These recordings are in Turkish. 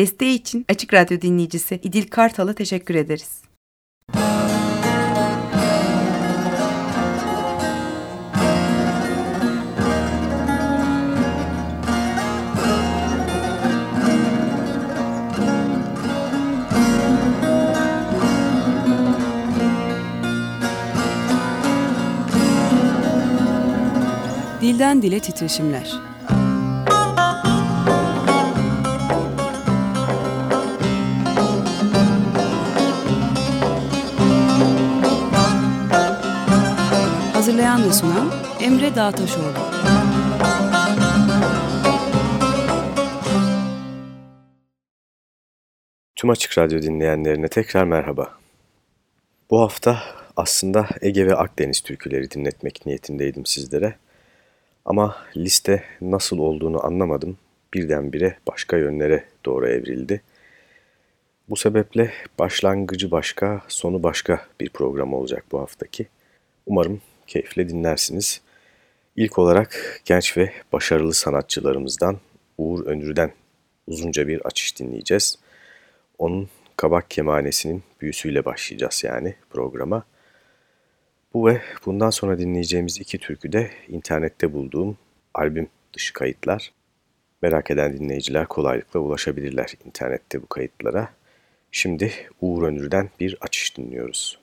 Desteği için Açık Radyo dinleyicisi İdil Kartal'a teşekkür ederiz. Dilden Dile Titreşimler Hazırlayan ve sunan Emre Dağtaşoğlu Tüm Açık Radyo dinleyenlerine tekrar merhaba. Bu hafta aslında Ege ve Akdeniz türküleri dinletmek niyetindeydim sizlere. Ama liste nasıl olduğunu anlamadım. Birdenbire başka yönlere doğru evrildi. Bu sebeple başlangıcı başka, sonu başka bir program olacak bu haftaki. Umarım keyifle dinlersiniz. İlk olarak genç ve başarılı sanatçılarımızdan Uğur Önür'den uzunca bir açış dinleyeceğiz. Onun kabak kemanesinin büyüsüyle başlayacağız yani programa. Bu ve bundan sonra dinleyeceğimiz iki türkü de internette bulduğum albüm dışı kayıtlar. Merak eden dinleyiciler kolaylıkla ulaşabilirler internette bu kayıtlara. Şimdi Uğur Önür'den bir açış dinliyoruz.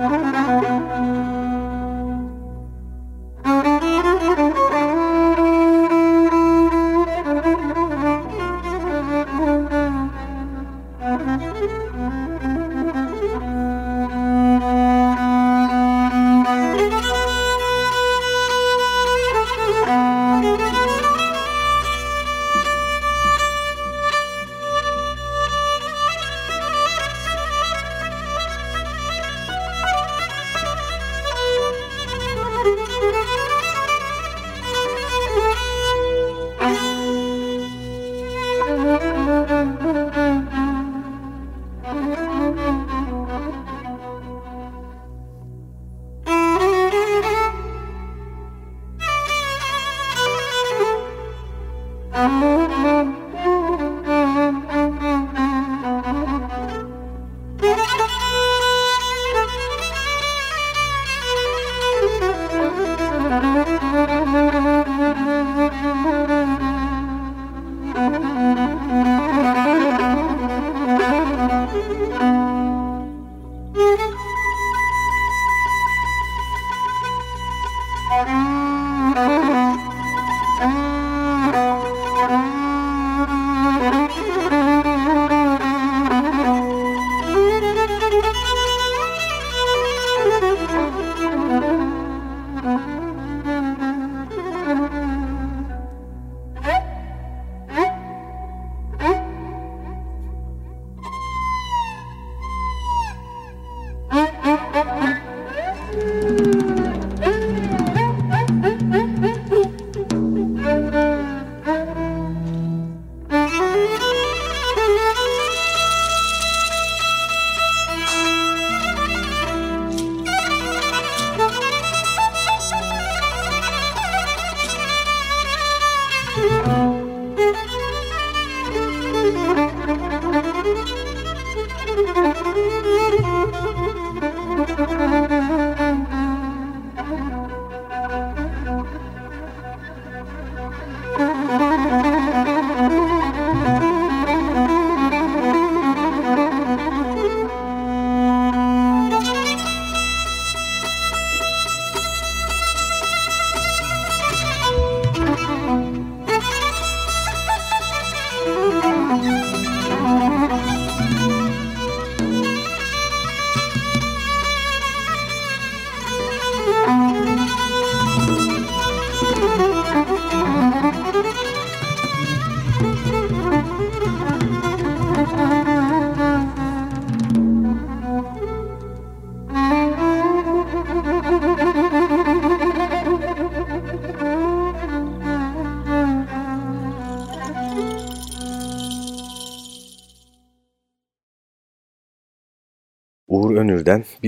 Mm-hmm.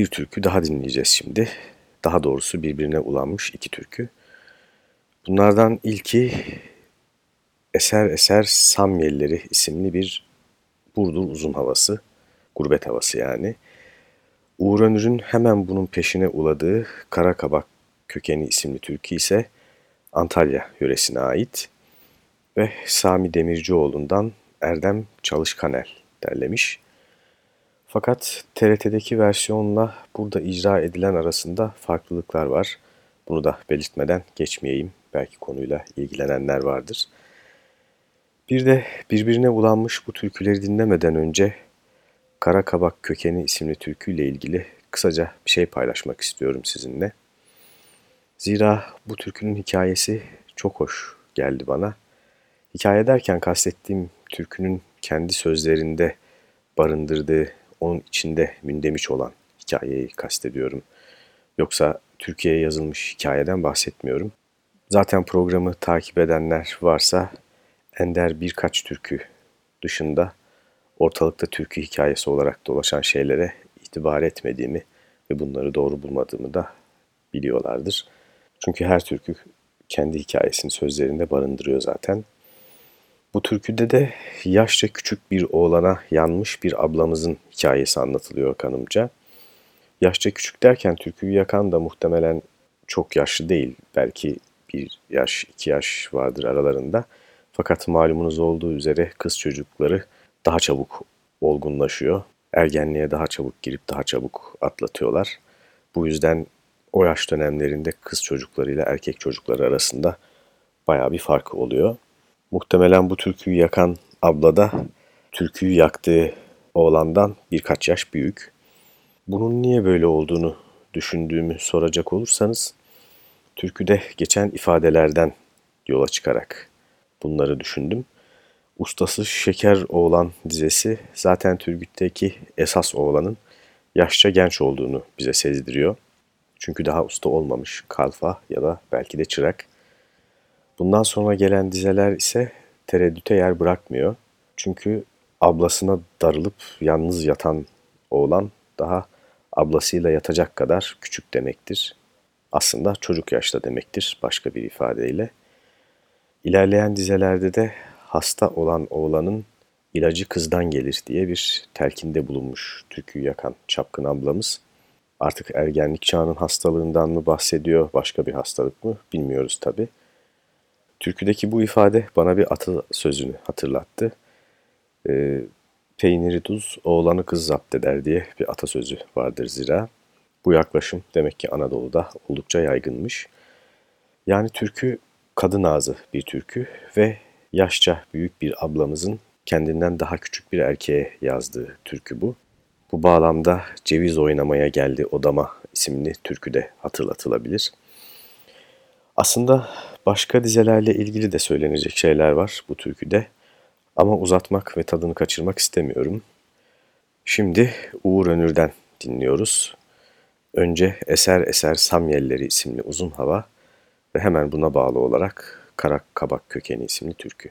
bir türkü daha dinleyeceğiz şimdi. Daha doğrusu birbirine ulanmış iki türkü. Bunlardan ilki Eser Eser Samyelleri isimli bir Burdur uzun havası, gurbet havası yani. Uğur Önür'ün hemen bunun peşine uladığı Karakabak kökeni isimli türkü ise Antalya yöresine ait ve Sami Demircioğlu'ndan Erdem Çalışkanel derlemiş. Fakat TRT'deki versiyonla burada icra edilen arasında farklılıklar var. Bunu da belirtmeden geçmeyeyim. Belki konuyla ilgilenenler vardır. Bir de birbirine bulanmış bu türküleri dinlemeden önce Kara Kabak Kökeni isimli türküyle ilgili kısaca bir şey paylaşmak istiyorum sizinle. Zira bu türkünün hikayesi çok hoş geldi bana. Hikaye derken kastettiğim türkünün kendi sözlerinde barındırdığı, onun içinde mündemiş olan hikayeyi kastediyorum. Yoksa Türkiye'ye yazılmış hikayeden bahsetmiyorum. Zaten programı takip edenler varsa ender birkaç türkü dışında ortalıkta türkü hikayesi olarak dolaşan şeylere itibar etmediğimi ve bunları doğru bulmadığımı da biliyorlardır. Çünkü her türkü kendi hikayesini sözlerinde barındırıyor zaten. Bu türküde de yaşça küçük bir oğlana yanmış bir ablamızın hikayesi anlatılıyor kanımca. Yaşça küçük derken türküyü yakan da muhtemelen çok yaşlı değil. Belki bir yaş, iki yaş vardır aralarında. Fakat malumunuz olduğu üzere kız çocukları daha çabuk olgunlaşıyor. Ergenliğe daha çabuk girip daha çabuk atlatıyorlar. Bu yüzden o yaş dönemlerinde kız çocuklarıyla erkek çocukları arasında baya bir fark oluyor. Muhtemelen bu türküyü yakan abla da türküyü yaktığı oğlandan birkaç yaş büyük. Bunun niye böyle olduğunu düşündüğümü soracak olursanız türküde geçen ifadelerden yola çıkarak bunları düşündüm. Ustası Şeker Oğlan dizesi zaten Türgüt'teki esas oğlanın yaşça genç olduğunu bize sezdiriyor. Çünkü daha usta olmamış kalfa ya da belki de çırak. Bundan sonra gelen dizeler ise tereddüte yer bırakmıyor. Çünkü ablasına darılıp yalnız yatan oğlan daha ablasıyla yatacak kadar küçük demektir. Aslında çocuk yaşta demektir başka bir ifadeyle. İlerleyen dizelerde de hasta olan oğlanın ilacı kızdan gelir diye bir telkinde bulunmuş türküyü yakan çapkın ablamız. Artık ergenlik çağının hastalığından mı bahsediyor, başka bir hastalık mı bilmiyoruz tabi. Türküdeki bu ifade bana bir atı sözünü hatırlattı. E, peyniri tuz, oğlanı kız zapt eder diye bir atasözü vardır zira. Bu yaklaşım demek ki Anadolu'da oldukça yaygınmış. Yani türkü kadın ağzı bir türkü ve yaşça büyük bir ablamızın kendinden daha küçük bir erkeğe yazdığı türkü bu. Bu bağlamda Ceviz Oynamaya Geldi Odama isimli türkü de hatırlatılabilir. Aslında başka dizelerle ilgili de söylenecek şeyler var bu türküde ama uzatmak ve tadını kaçırmak istemiyorum. Şimdi Uğur Önür'den dinliyoruz. Önce Eser Eser Samyelleri isimli uzun hava ve hemen buna bağlı olarak Karak Kabak Kökeni isimli türkü.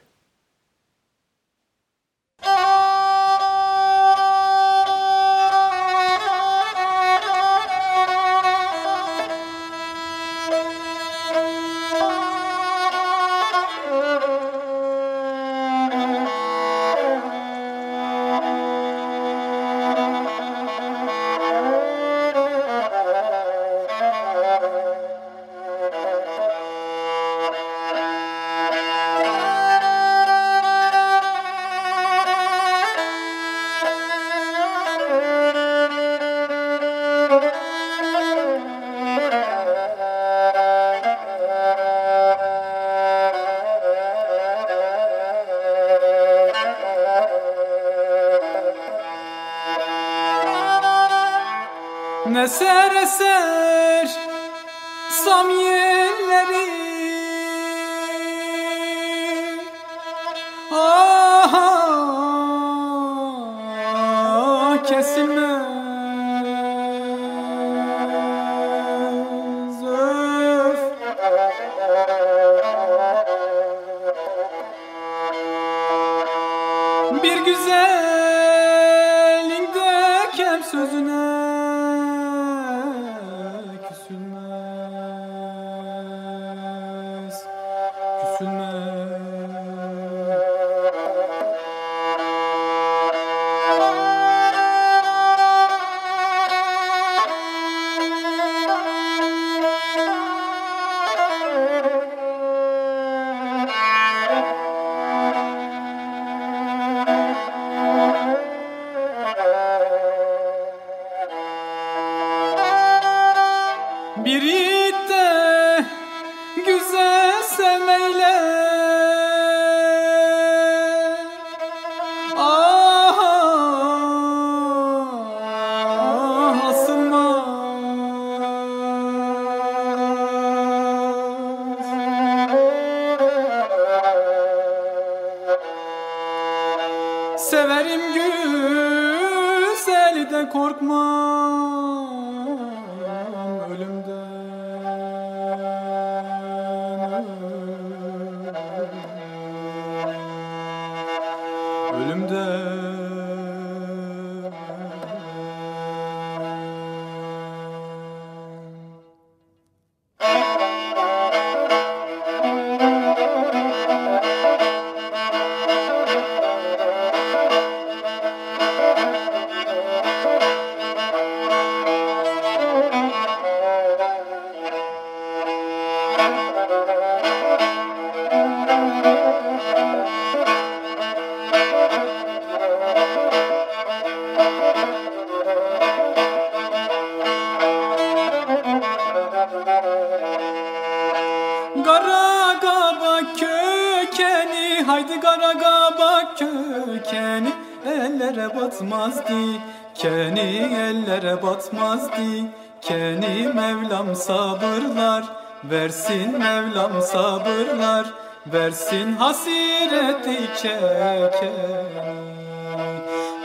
Eser De güzel sevmeyle batmazdı keni ellere batmazdı. Keni Mevlam sabırlar versin Mevlam sabırlar. Versin hasireti çekeni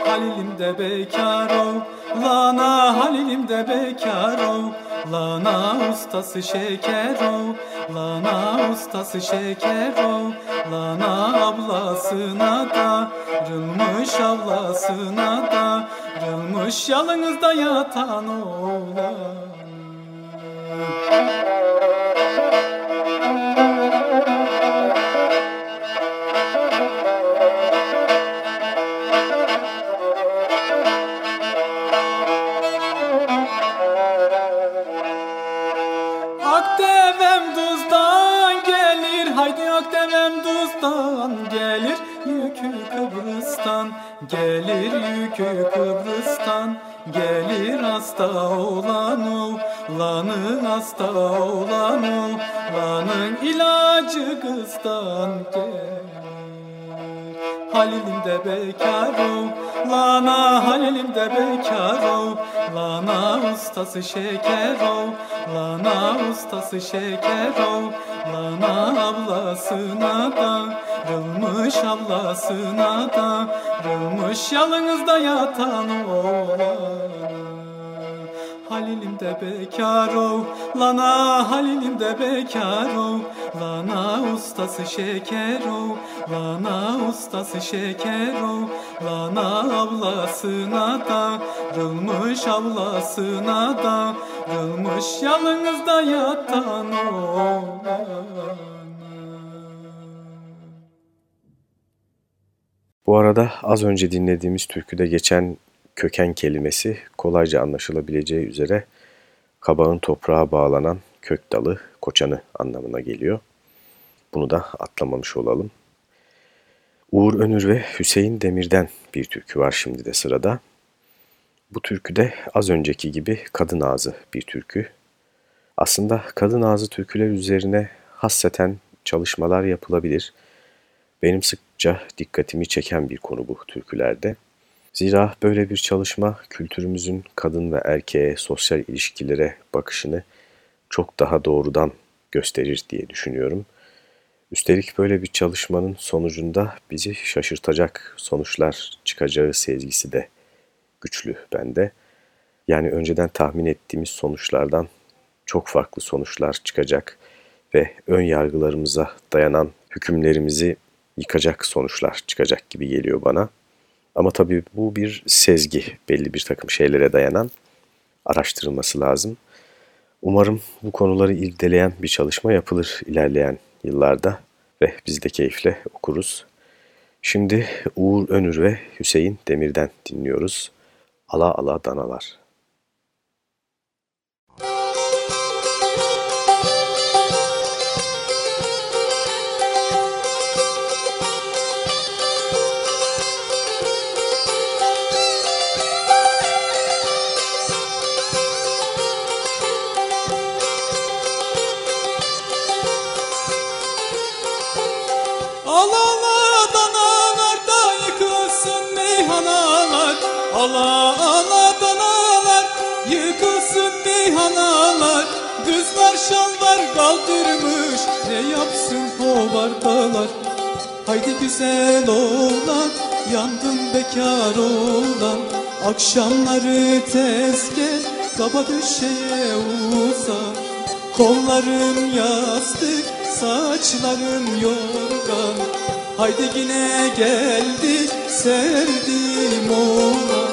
Halilim de bekar ol Lana Halilim de bekar ol Lana ustası şeker ol. Lana ustası şeker ol. Lana ablasına da Rılmış ablasına da Rılmış yalınızda yatan oğlan Kıbrıs'tan gelir Yükü Kıbrıs'tan. Gelir hasta olan oğlanın hasta olan oğlanın ilacı kızdan gelir. Halilim de bekar Lana Halilim de bekar Lana ustası şeker Lana ustası şeker Lana ablasına da Rılmış ablasına da Rılmış yalınızda yatan oğlan Halilim de bekar ol Lana Halilim de bekar ol. Lana ustası şeker ol Lana ustası şeker ol. Lana ablasına da Rılmış ablasına da Rılmış yalınızda yatan oğlan Bu arada az önce dinlediğimiz türküde geçen köken kelimesi kolayca anlaşılabileceği üzere kabağın toprağa bağlanan kök dalı, koçanı anlamına geliyor. Bunu da atlamamış olalım. Uğur Önür ve Hüseyin Demir'den bir türkü var şimdi de sırada. Bu türkü de az önceki gibi kadın ağzı bir türkü. Aslında kadın ağzı türküler üzerine hasreten çalışmalar yapılabilir. Benim sıkça dikkatimi çeken bir konu bu türkülerde. Zira böyle bir çalışma kültürümüzün kadın ve erkeğe, sosyal ilişkilere bakışını çok daha doğrudan gösterir diye düşünüyorum. Üstelik böyle bir çalışmanın sonucunda bizi şaşırtacak sonuçlar çıkacağı sezgisi de güçlü bende. Yani önceden tahmin ettiğimiz sonuçlardan çok farklı sonuçlar çıkacak ve ön yargılarımıza dayanan hükümlerimizi yıkacak sonuçlar çıkacak gibi geliyor bana. Ama tabii bu bir sezgi, belli bir takım şeylere dayanan araştırılması lazım. Umarım bu konuları irdeleyen bir çalışma yapılır ilerleyen yıllarda ve biz de keyifle okuruz. Şimdi Uğur Önür ve Hüseyin Demir'den dinliyoruz. Ala ala danalar. Kaldırmış Ne yapsın hovardalar Haydi güzel oğlan Yandım bekar oğlan. Akşamları tez gel Kaba düşeye uzan. Kolların yastık Saçların yorgan. Haydi yine geldi Sevdim oğlan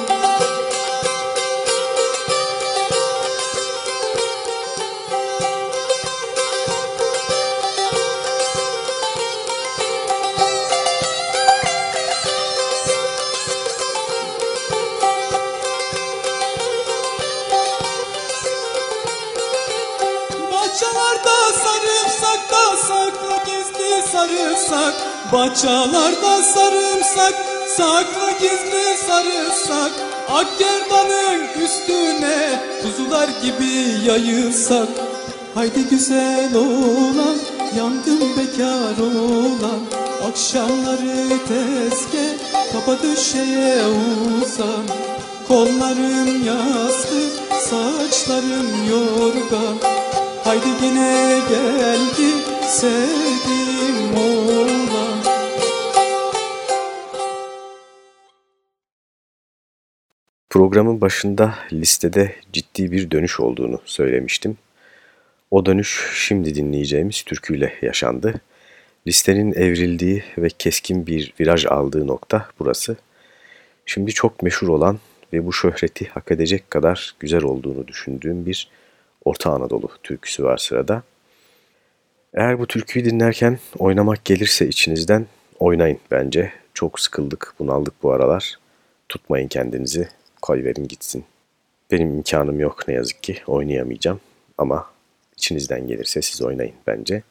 Bahçelerde sarımsak saklı gizli sarımsak. Akgerdanın üstüne kuzular gibi yayılsak. Haydi güzel oğlan yandım bekar oğlan. Akşamları tezke kapa düşeye uzan. Kollarım yastık saçlarım yorgan. Haydi yine geldi sevdiğim Programın başında listede ciddi bir dönüş olduğunu söylemiştim. O dönüş şimdi dinleyeceğimiz türküyle yaşandı. Listenin evrildiği ve keskin bir viraj aldığı nokta burası. Şimdi çok meşhur olan ve bu şöhreti hak edecek kadar güzel olduğunu düşündüğüm bir Orta Anadolu türküsü var sırada. Eğer bu türküyü dinlerken oynamak gelirse içinizden oynayın bence. Çok sıkıldık, bunaldık bu aralar. Tutmayın kendinizi, koyverin gitsin. Benim imkanım yok ne yazık ki, oynayamayacağım. Ama içinizden gelirse siz oynayın bence.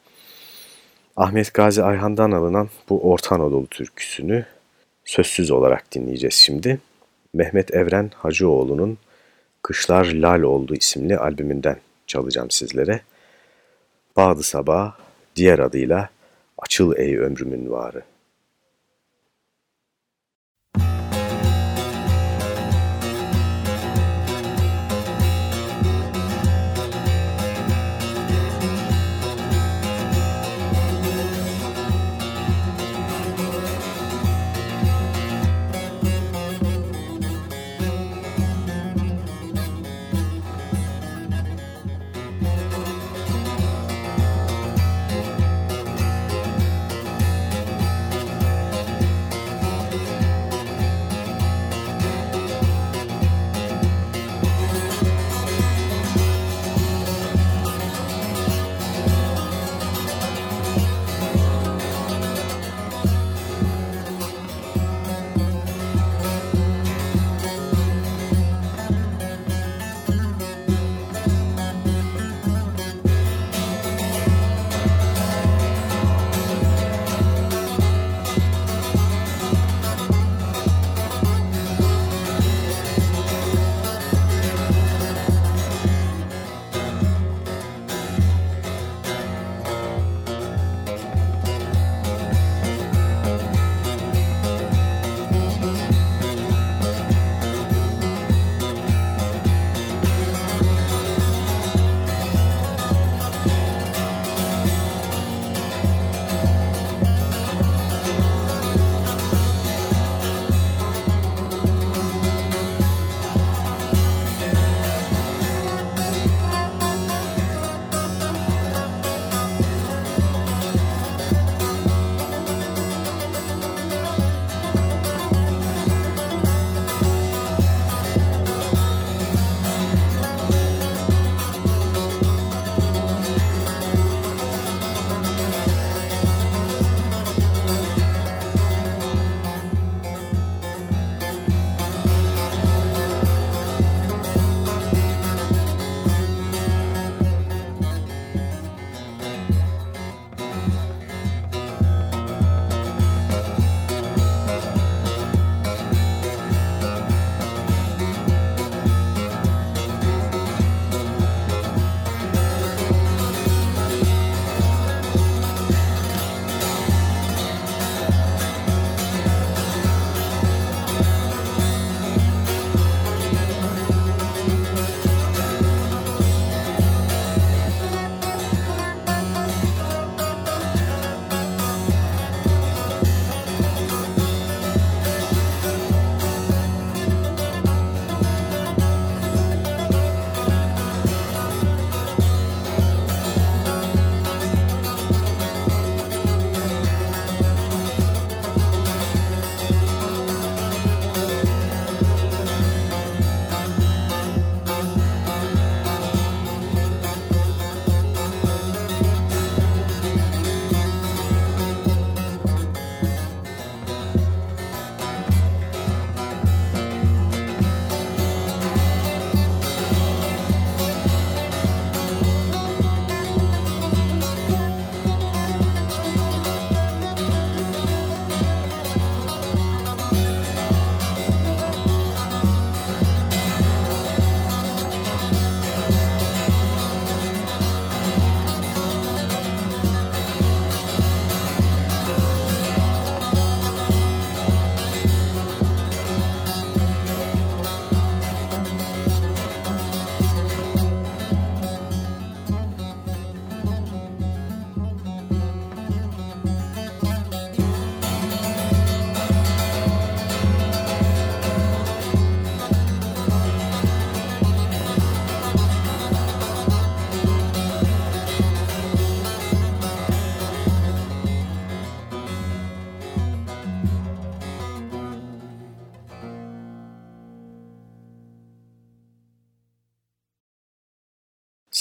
Ahmet Gazi Ayhan'dan alınan bu Orta Anadolu türküsünü sözsüz olarak dinleyeceğiz şimdi. Mehmet Evren Hacıoğlu'nun Kışlar Lal Oldu isimli albümünden çalacağım sizlere. Bağdı Sabah, diğer adıyla Açıl Ey Ömrümün Varı.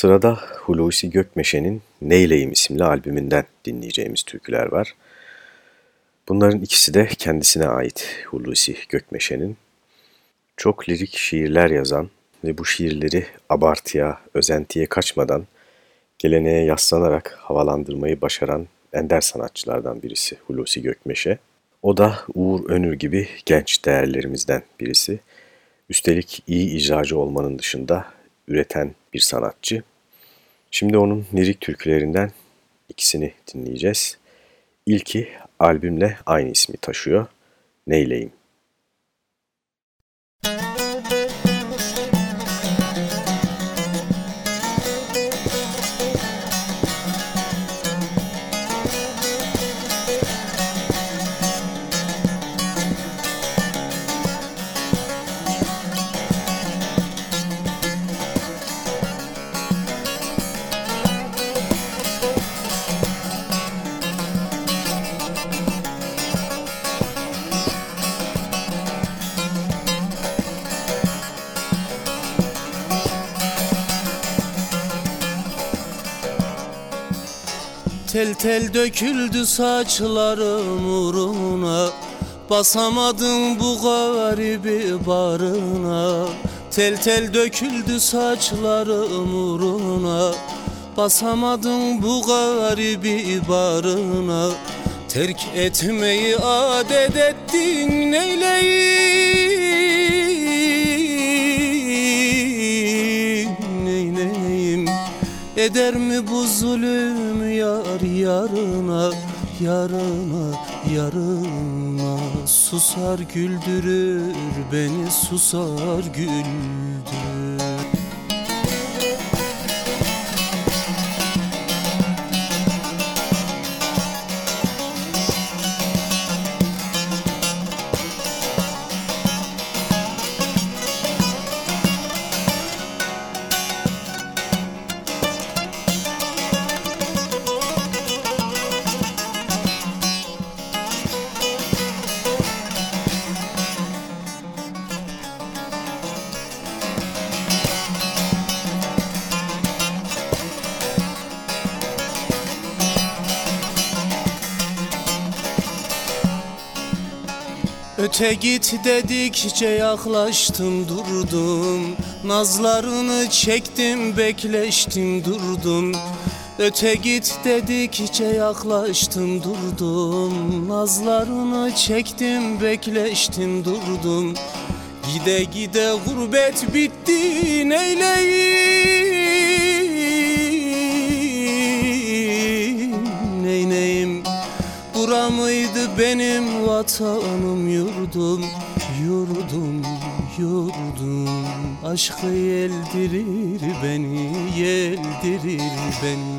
Sırada Hulusi Gökmeşe'nin Neyleyim isimli albümünden dinleyeceğimiz türküler var. Bunların ikisi de kendisine ait Hulusi Gökmeşe'nin. Çok lirik şiirler yazan ve bu şiirleri abartıya, özentiye kaçmadan geleneğe yaslanarak havalandırmayı başaran ender sanatçılardan birisi Hulusi Gökmeşe. O da Uğur Önür gibi genç değerlerimizden birisi. Üstelik iyi icracı olmanın dışında üreten bir sanatçı. Şimdi onun lirik türkülerinden ikisini dinleyeceğiz. İlki albümle aynı ismi taşıyor. Neyleyim? Tel döküldü saçlarım uğruna. Basamadım bu garibi barına. Tel tel döküldü saçlarım uğruna. Basamadım bu garibi barına. Terk etmeyi adet ettin neyleyim? Neyleyim? Eder mi bu zulüm yar yarına Yarına yarına. Susar güldürür beni susar güldürür Öte git dedikçe yaklaştım durdum. Nazlarını çektim bekleştim durdum. Öte git dedikçe yaklaştım durdum. Nazlarını çektim bekleştim durdum. Gide gide gurbet bitti neyleyim benim vatanım yurdum Yurdum yurdum. Aşkı yeldirir beni yeldirir beni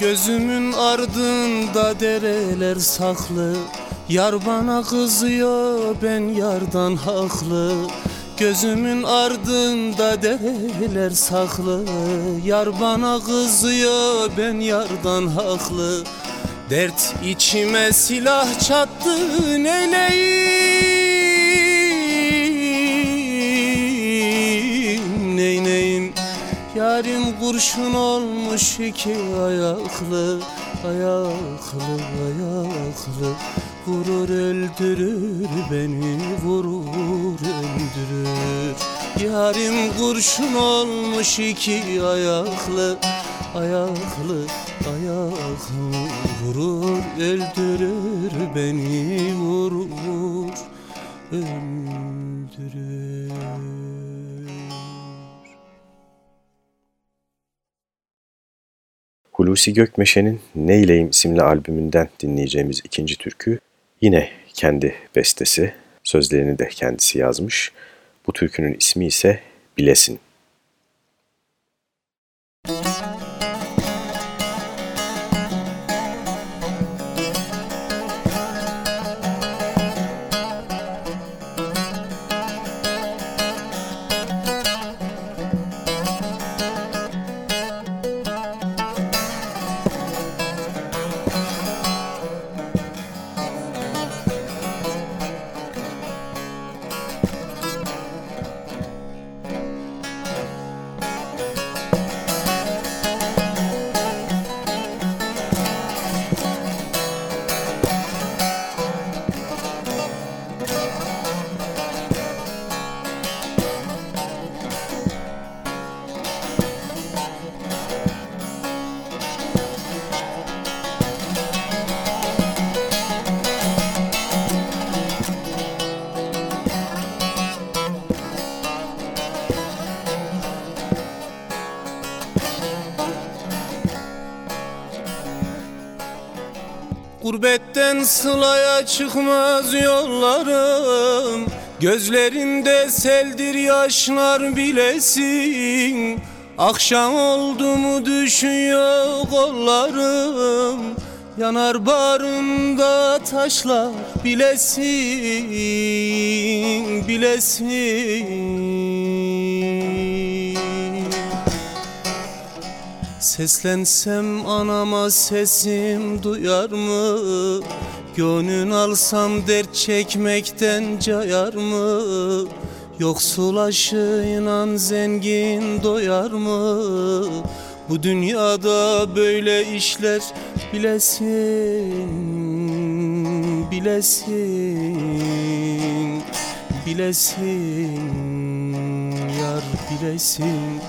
Gözümün ardında dereler saklı. Yar bana kızıyor ben yardan haklı. Gözümün ardında dereler saklı. Yar bana kızıyor ben yardan haklı. Dert içime silah çattı neyleyim Yarim kurşun olmuş iki ayaklı Ayaklı ayaklı. Vurur öldürür beni vurur öldürür. Yarim kurşun olmuş iki ayaklı Ayaklı ayaklı. Vurur öldürür beni vurur öldürür Hulusi Gökmeşe'nin Neyleyim isimli albümünden dinleyeceğimiz ikinci türkü yine kendi bestesi, sözlerini de kendisi yazmış. Bu türkünün ismi ise Bilesin. Gurbetten sılaya çıkmaz yollarım. Gözlerinde seldir yaşlar bilesin. Akşam oldu mu düşüyor kollarım. Yanar barında taşlar bilesin Bilesin Seslensem anama sesim duyar mı? Gönül alsam dert çekmekten cayar mı? Yoksul aşığıyla zengin doyar mı? Bu dünyada böyle işler bilesin Bilesin Bilesin Yar bilesin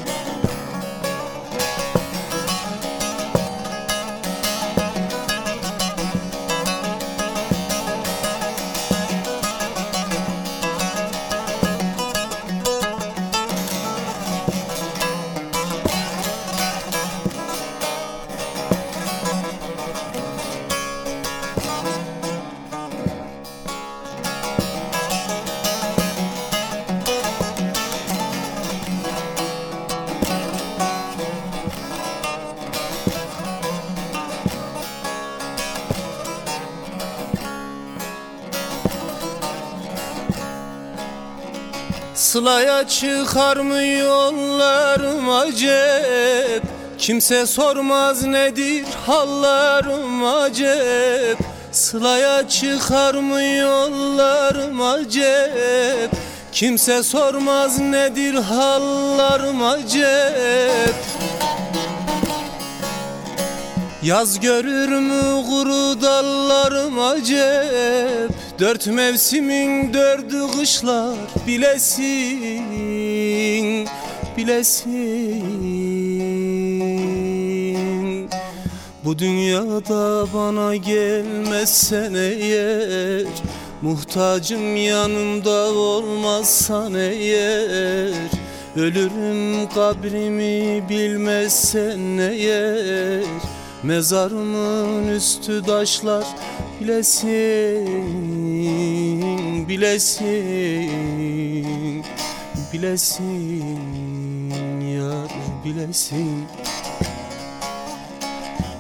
Sılaya çıkar mı yollarım acep Kimse sormaz nedir hallarım acep Sılaya çıkar mı yollarım acep Kimse sormaz nedir hallarım acep Yaz görür mü kuru dallarım acep Dört mevsimin dördü kışlar bilesin Bilesin. Bu dünyada bana gelmezsen eğer Muhtacım yanımda olmazsan eğer Ölürüm kabrimi bilmezsen eğer Mezarımın üstü taşlar bilesin, bilesin, bilesin, yar bilesin.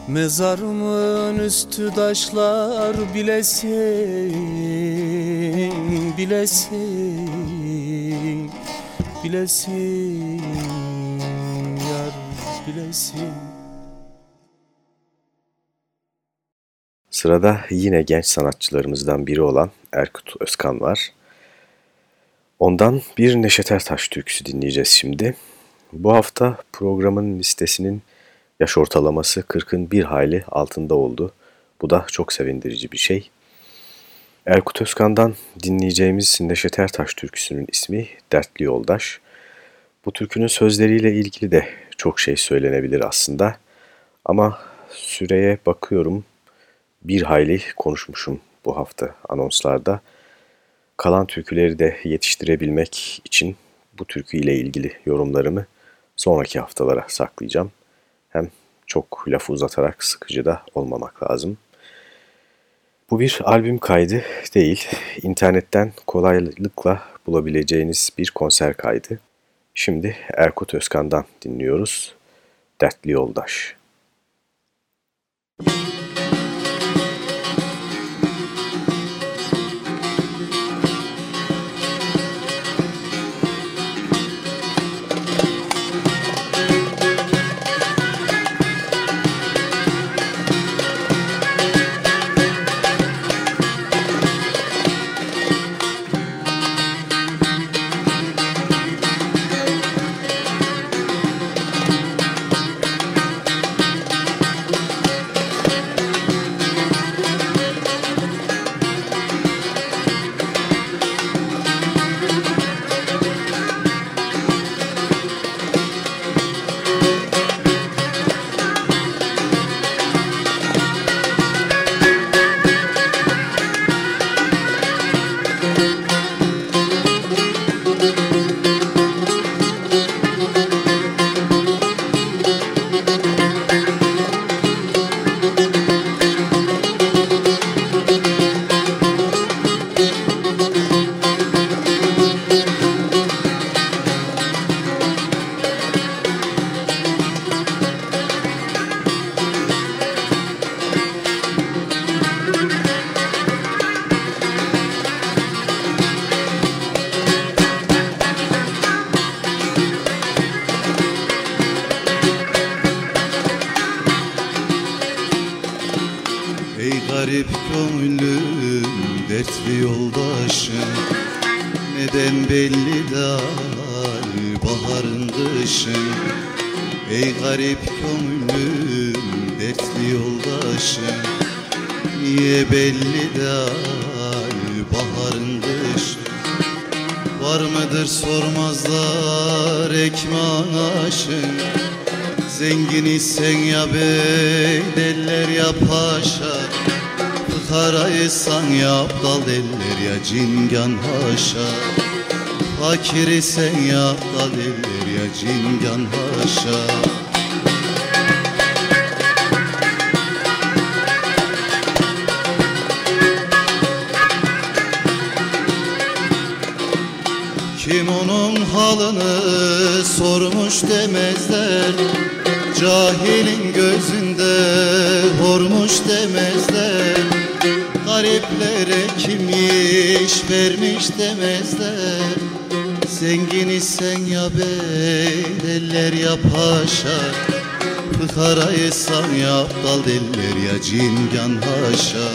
Mezarımın üstü taşlar bilesin, bilesin, bilesin, yar bilesin. Sırada yine genç sanatçılarımızdan biri olan Erkut Özkan var. Ondan bir Neşet Ertaş türküsü dinleyeceğiz şimdi. Bu hafta programın listesinin yaş ortalaması 40'ın bir hayli altında oldu. Bu da çok sevindirici bir şey. Erkut Özkan'dan dinleyeceğimiz Neşet Ertaş türküsünün ismi Dertli Yoldaş. Bu türkünün sözleriyle ilgili de çok şey söylenebilir aslında. Ama süreye bakıyorum bir hayli konuşmuşum bu hafta anonslarda. Kalan türküleri de yetiştirebilmek için bu türkü ile ilgili yorumlarımı sonraki haftalara saklayacağım. Hem çok lafı uzatarak sıkıcı da olmamak lazım. Bu bir albüm kaydı değil, internetten kolaylıkla bulabileceğiniz bir konser kaydı. Şimdi Erkut Özkan'dan dinliyoruz. Dertli Yoldaş. Sen ya delir ya cingan haşa. Kim onun halını sormuş demezler Cahilin gözünde hormuş demezler. Gariplere kim iş vermiş demezler Zengin sen ya bedeller ya paşa Fıkaraysan ya aptal deller ya cingan haşa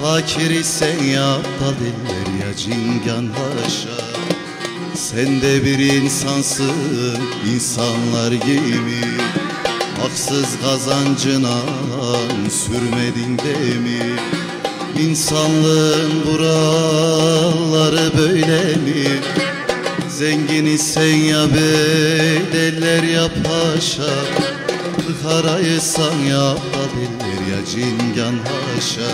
Fakir sen ya aptal deller ya cingan haşa Sen de bir insansın insanlar gibi Haksız kazancına sürmedin de mi? İnsanlığın buraları böyle mi? Zengini sen ya bedeller ya paşa. Fıkaraysan ya badeller ya cingan haşa.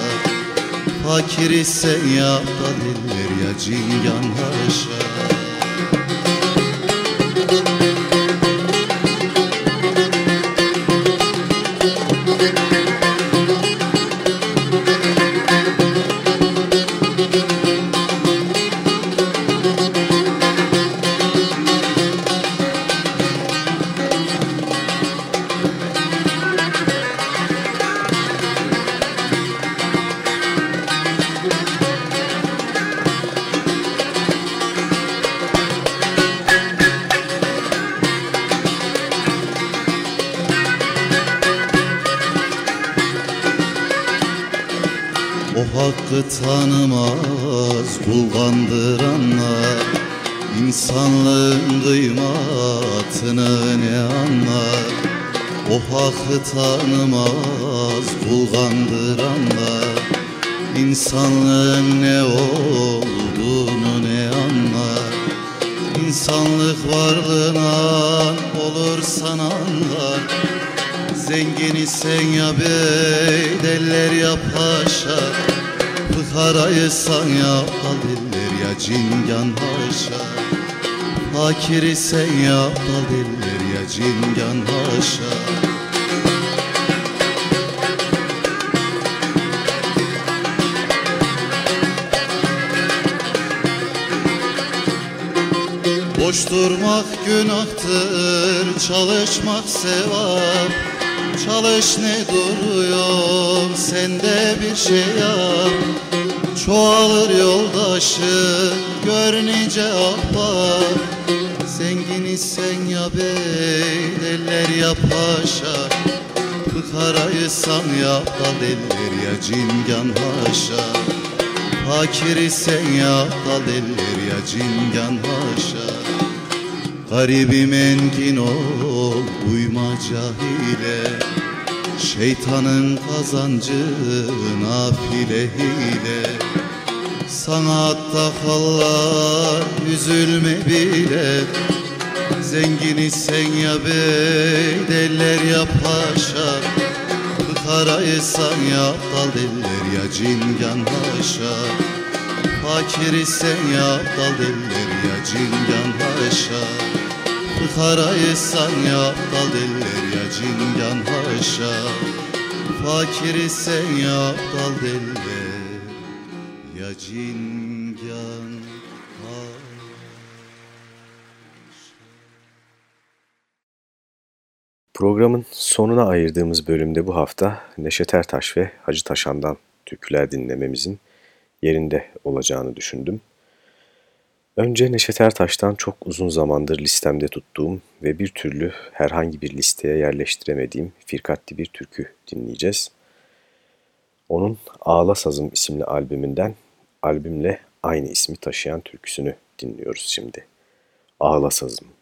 Fakiri sen ya badeller ya cingan haşa kıymatını ne anlar? O hakkı tanımaz kul kandıranlar İnsanlığın ne olduğunu ne anlar? İnsanlık varlığına olur sananlar Zengini sen ya beydeller ya paşa. Karaysan ya diller ya cingan haşa Hakiri sen ya diller ya cingan haşa Boş durmak günahtır, çalışmak sevap. Çalış ne duruyorsun, sende bir şey yap. Çoğalır yoldaşı, görünce ahbap. Zengin isen ya bey, eller ya paşa. Fıkaraysan ya dal eller ya cingan haşa. Fakir isen ya dal eller ya cingan haşa. Garibim engin ol uyma cahile. Şeytanın kazancı nafile hile Sana atta kallar üzülme bile Zengin isen ya bey deller ya paşa. Fıkaraysan ya dal deller ya cingan haşa. Fakir isen ya dal deller ya cingan haşa. Fıkaraysan ya dal deller ya cingan haşa. Fakir isen ya dal deller ya cingan haşa Programın sonuna ayırdığımız bölümde bu hafta Neşet Ertaş ve Hacı Taşan'dan türküler dinlememizin yerinde olacağını düşündüm. Önce Neşet Ertaş'tan çok uzun zamandır listemde tuttuğum ve bir türlü herhangi bir listeye yerleştiremediğim firkatli bir türkü dinleyeceğiz. Onun Ağla Sazım isimli albümünden albümle aynı ismi taşıyan türküsünü dinliyoruz şimdi. Ağla Sazım.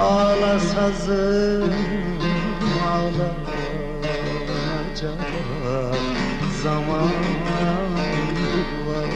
Ağla sazım ağlanacak zaman var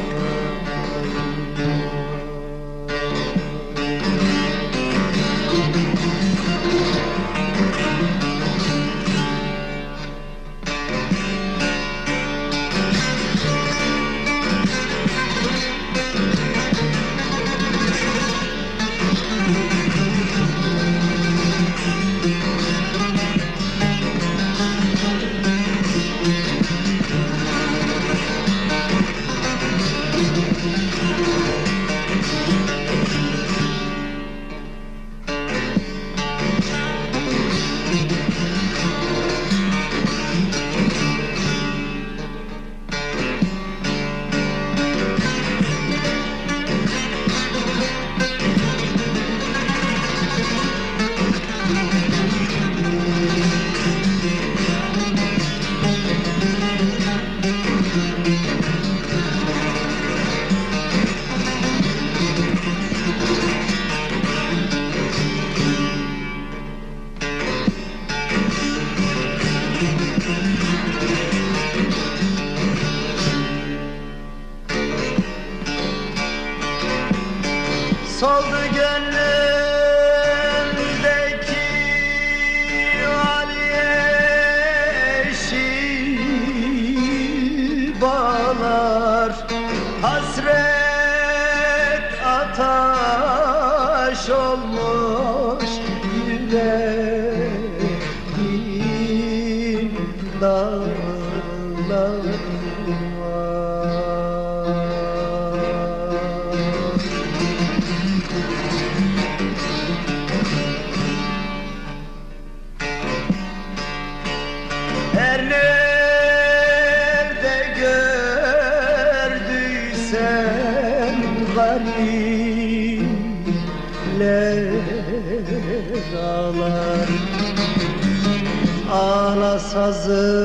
ataş olmuş yüreğim Ağla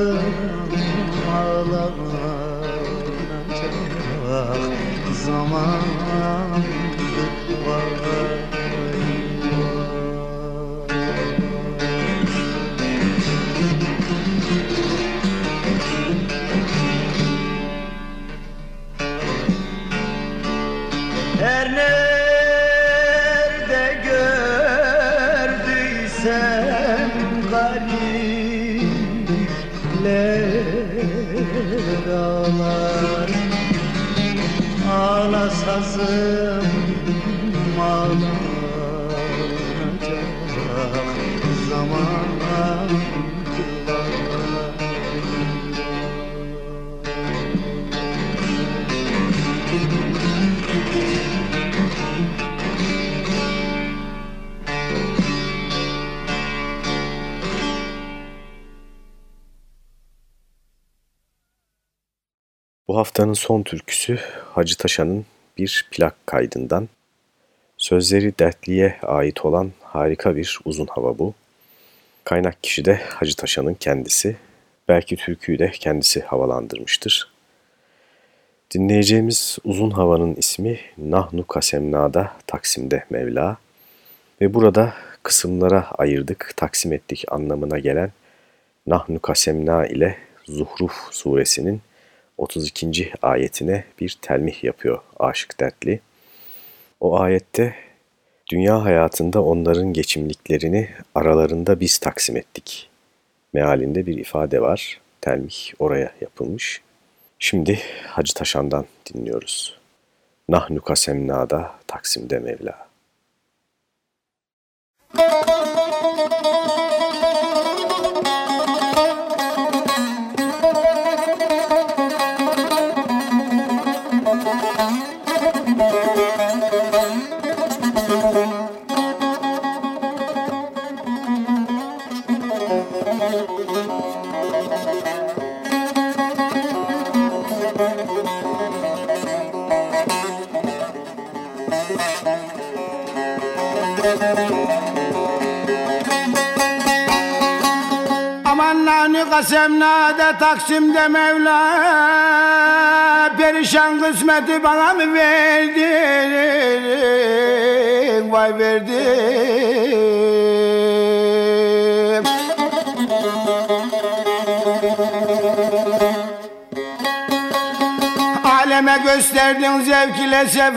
Bu haftanın son türküsü Hacı Taşan'ın bir plak kaydından. Sözleri dertliye ait olan harika bir uzun hava bu. Kaynak kişi de Hacı Taşan'ın kendisi. Belki türküyü de kendisi havalandırmıştır. Dinleyeceğimiz uzun havanın ismi Nahnu Kasemna'da Taksim'de Mevla ve burada kısımlara ayırdık, taksim ettik anlamına gelen Nahnu Kasemna ile Zuhruf suresinin 32. ayetine bir telmih yapıyor Aşık Dertli. O ayette dünya hayatında onların geçimliklerini aralarında biz taksim ettik. Mealinde bir ifade var. Telmih oraya yapılmış. Şimdi Hacı Taşan'dan dinliyoruz. Nahnu kasemnada Taksim'de Mevla. Kasemnade Taksim'de Mevla Perişan kısmeti bana mı verdin Vay verdin Aleme gösterdin zevk ile sefer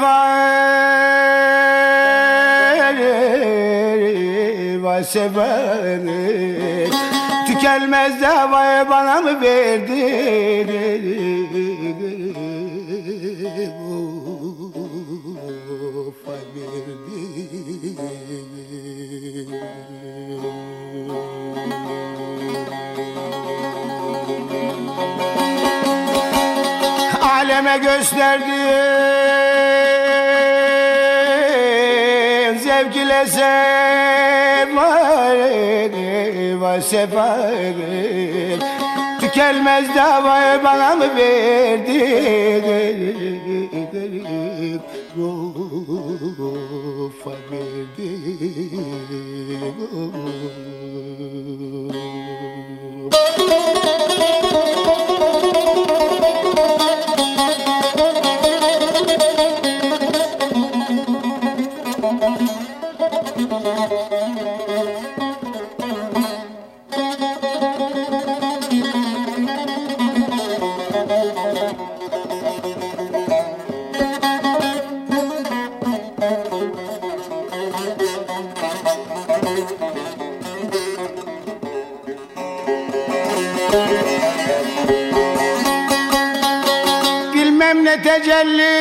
Vay sefer Tükenmez davayı bana mı verdin vay verdin Aleme gösterdin zevk ile sefer Vay sefer Tükenmez davayı bana mı verdin? Of vay Bilmem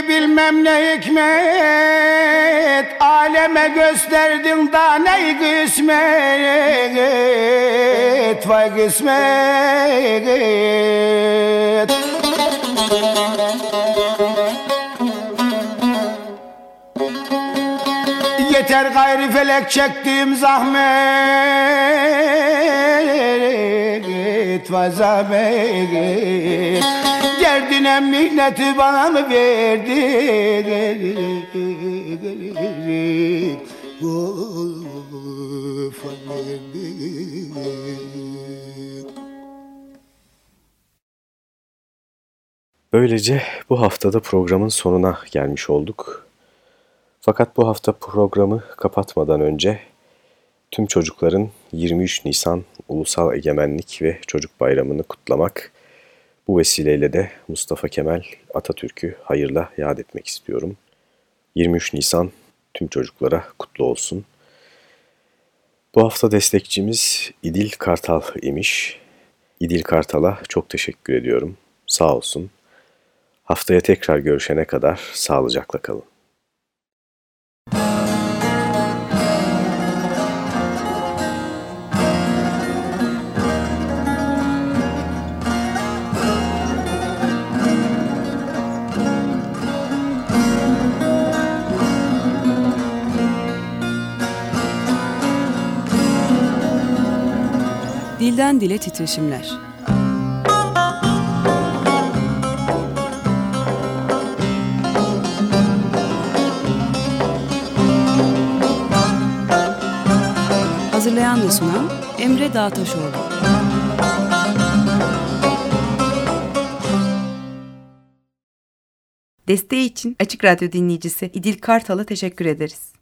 bilmem ne hikmet Aleme gösterdin da ne kısmet Vay kısmet. Yeter gayri felek çektiğim zahmet Vay zahmet Derdine mihneti bana mı verdin Böylece bu haftada programın sonuna gelmiş olduk. Fakat bu hafta programı kapatmadan önce tüm çocukların 23 Nisan Ulusal Egemenlik ve Çocuk Bayramı'nı kutlamak, bu vesileyle de Mustafa Kemal Atatürk'ü hayırla yad etmek istiyorum. 23 Nisan tüm çocuklara kutlu olsun. Bu hafta destekçimiz İdil Kartal imiş. İdil Kartal'a çok teşekkür ediyorum. Sağ olsun. Haftaya tekrar görüşene kadar sağlıcakla kalın. Dilden dile titreşimler. Hazırlayan ve sunan Emre Dağtaşoğlu. Desteği için Açık Radyo dinleyicisi İdil Kartal'a teşekkür ederiz.